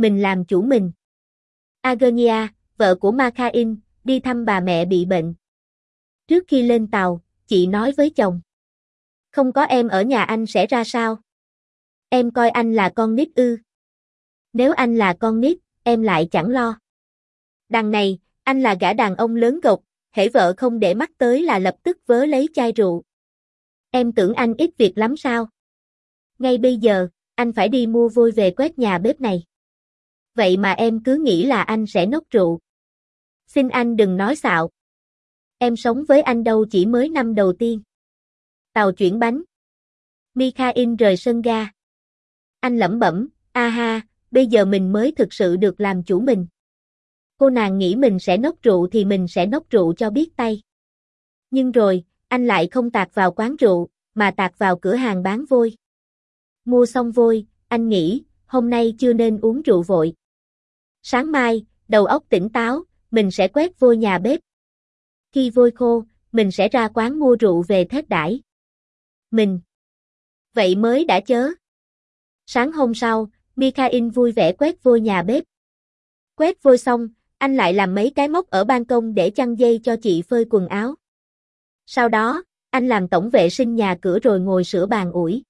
Mình làm chủ mình. Agonia, vợ của Makhain, đi thăm bà mẹ bị bệnh. Trước khi lên tàu, chị nói với chồng. Không có em ở nhà anh sẽ ra sao? Em coi anh là con nít ư. Nếu anh là con nít, em lại chẳng lo. Đằng này, anh là gã đàn ông lớn gộc, hễ vợ không để mắt tới là lập tức vớ lấy chai rượu. Em tưởng anh ít việc lắm sao? Ngay bây giờ, anh phải đi mua vôi về quét nhà bếp này. Vậy mà em cứ nghĩ là anh sẽ nốc rượu. Xin anh đừng nói xạo. Em sống với anh đâu chỉ mới năm đầu tiên. Tàu chuyển bánh. Mikhail rời sân ga. Anh lẩm bẩm, a ha, bây giờ mình mới thực sự được làm chủ mình. Cô nàng nghĩ mình sẽ nốc rượu thì mình sẽ nốc rượu cho biết tay. Nhưng rồi, anh lại không tạt vào quán rượu, mà tạt vào cửa hàng bán vôi. Mua xong vôi, anh nghĩ, hôm nay chưa nên uống rượu vội. Sáng mai, đầu óc tỉnh táo, mình sẽ quét vôi nhà bếp. Khi vôi khô, mình sẽ ra quán mua rượu về thết đãi. Mình. Vậy mới đã chớ. Sáng hôm sau, Mikhail vui vẻ quét vôi nhà bếp. Quét vôi xong, anh lại làm mấy cái móc ở ban công để chăn dây cho chị phơi quần áo. Sau đó, anh làm tổng vệ sinh nhà cửa rồi ngồi sửa bàn ủi.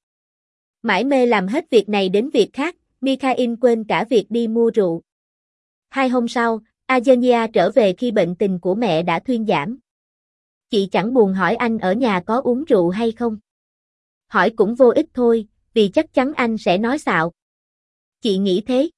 Mãi mê làm hết việc này đến việc khác, Mikhail quên cả việc đi mua rượu. Hai hôm sau, Azenia trở về khi bệnh tình của mẹ đã thuyên giảm. Chị chẳng buồn hỏi anh ở nhà có uống rượu hay không. Hỏi cũng vô ích thôi, vì chắc chắn anh sẽ nói xạo. Chị nghĩ thế.